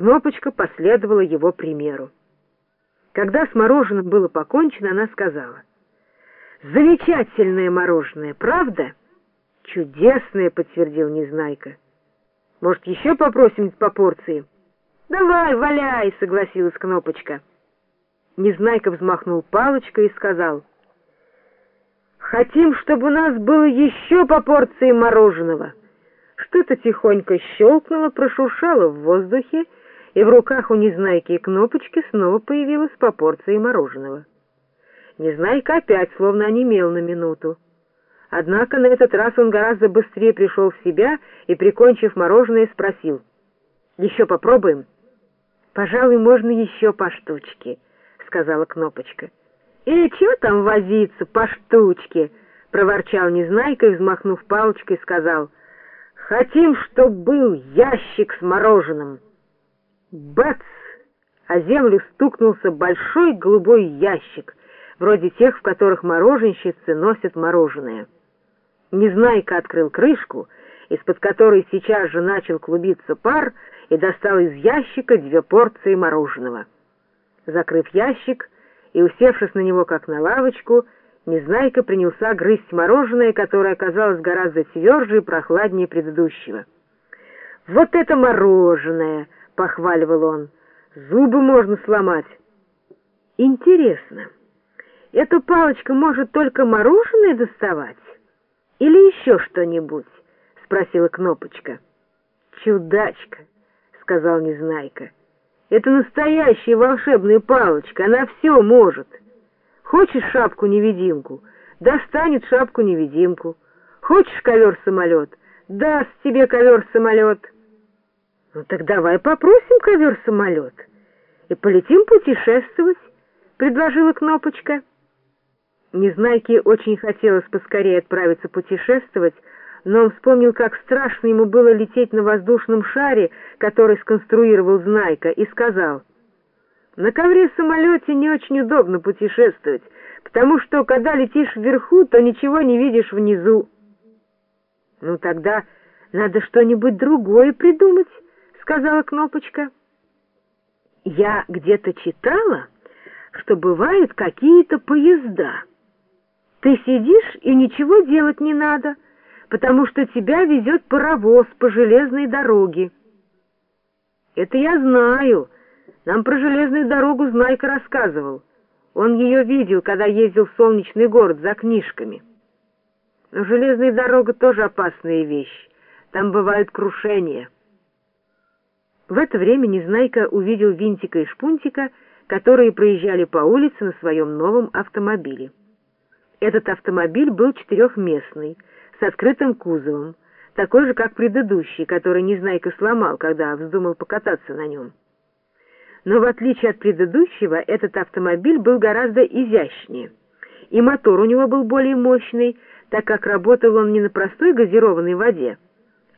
Кнопочка последовала его примеру. Когда с мороженым было покончено, она сказала, «Замечательное мороженое, правда?» «Чудесное», — подтвердил Незнайка. «Может, еще попросим по порции?» «Давай, валяй!» — согласилась Кнопочка. Незнайка взмахнул палочкой и сказал, «Хотим, чтобы у нас было еще по порции мороженого». Что-то тихонько щелкнуло, прошуршало в воздухе, и в руках у Незнайки и Кнопочки снова появилась по порции мороженого. Незнайка опять словно онемел на минуту. Однако на этот раз он гораздо быстрее пришел в себя и, прикончив мороженое, спросил. «Еще попробуем?» «Пожалуй, можно еще по штучке», — сказала Кнопочка. «И чего там возиться по штучке?» — проворчал Незнайка и, взмахнув палочкой, сказал. «Хотим, чтоб был ящик с мороженым». Бац! А землю стукнулся большой голубой ящик, вроде тех, в которых мороженщицы носят мороженое. Незнайка открыл крышку, из-под которой сейчас же начал клубиться пар, и достал из ящика две порции мороженого. Закрыв ящик и усевшись на него, как на лавочку, Незнайка принялся грызть мороженое, которое оказалось гораздо тверже и прохладнее предыдущего. «Вот это мороженое!» — похваливал он. «Зубы можно сломать». «Интересно, эта палочка может только мороженое доставать?» Или еще что-нибудь? — спросила Кнопочка. — Чудачка, — сказал Незнайка. — Это настоящая волшебная палочка, она все может. Хочешь шапку-невидимку? Достанет шапку-невидимку. Хочешь ковер-самолет? Даст тебе ковер-самолет. Ну так давай попросим ковер-самолет и полетим путешествовать, — предложила Кнопочка. Незнайке очень хотелось поскорее отправиться путешествовать, но он вспомнил, как страшно ему было лететь на воздушном шаре, который сконструировал Знайка, и сказал, «На ковре-самолете не очень удобно путешествовать, потому что, когда летишь вверху, то ничего не видишь внизу». «Ну, тогда надо что-нибудь другое придумать», — сказала Кнопочка. «Я где-то читала, что бывают какие-то поезда». Ты сидишь и ничего делать не надо, потому что тебя везет паровоз по железной дороге. Это я знаю. Нам про железную дорогу Знайка рассказывал. Он ее видел, когда ездил в солнечный город за книжками. Но железная дорога тоже опасная вещь. Там бывают крушения. В это время Незнайка увидел Винтика и Шпунтика, которые проезжали по улице на своем новом автомобиле. Этот автомобиль был четырехместный, с открытым кузовом, такой же, как предыдущий, который Незнайка сломал, когда вздумал покататься на нем. Но в отличие от предыдущего, этот автомобиль был гораздо изящнее, и мотор у него был более мощный, так как работал он не на простой газированной воде,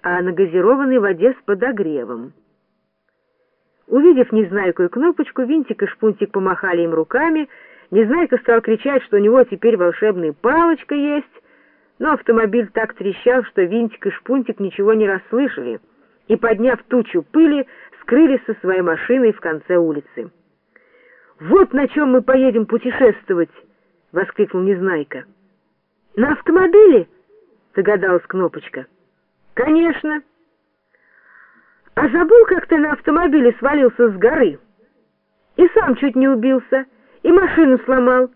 а на газированной воде с подогревом. Увидев Незнайку и кнопочку, Винтик и Шпунтик помахали им руками, Незнайка стал кричать, что у него теперь волшебная палочка есть, но автомобиль так трещал, что Винтик и Шпунтик ничего не расслышали, и, подняв тучу пыли, скрылись со своей машиной в конце улицы. «Вот на чем мы поедем путешествовать!» — воскликнул Незнайка. «На автомобиле?» — догадалась Кнопочка. «Конечно!» «А забыл, как ты на автомобиле свалился с горы?» «И сам чуть не убился» и машину сломал.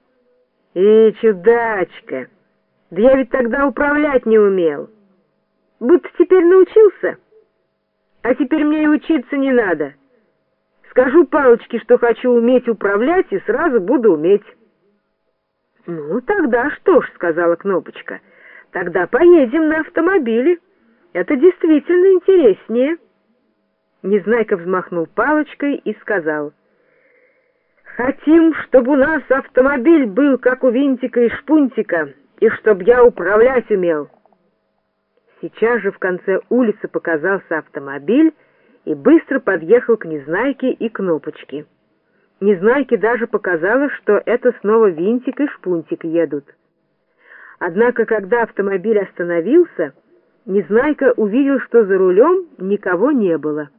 И чудачка! Да я ведь тогда управлять не умел. Будто теперь научился. А теперь мне и учиться не надо. Скажу Палочке, что хочу уметь управлять, и сразу буду уметь. «Ну, тогда что ж», — сказала Кнопочка, — «тогда поедем на автомобиле. Это действительно интереснее». Незнайка взмахнул палочкой и сказал — Хотим, чтобы у нас автомобиль был, как у Винтика и Шпунтика, и чтобы я управлять умел. Сейчас же в конце улицы показался автомобиль и быстро подъехал к Незнайке и Кнопочке. Незнайке даже показалось, что это снова Винтик и Шпунтик едут. Однако, когда автомобиль остановился, Незнайка увидел, что за рулем никого не было.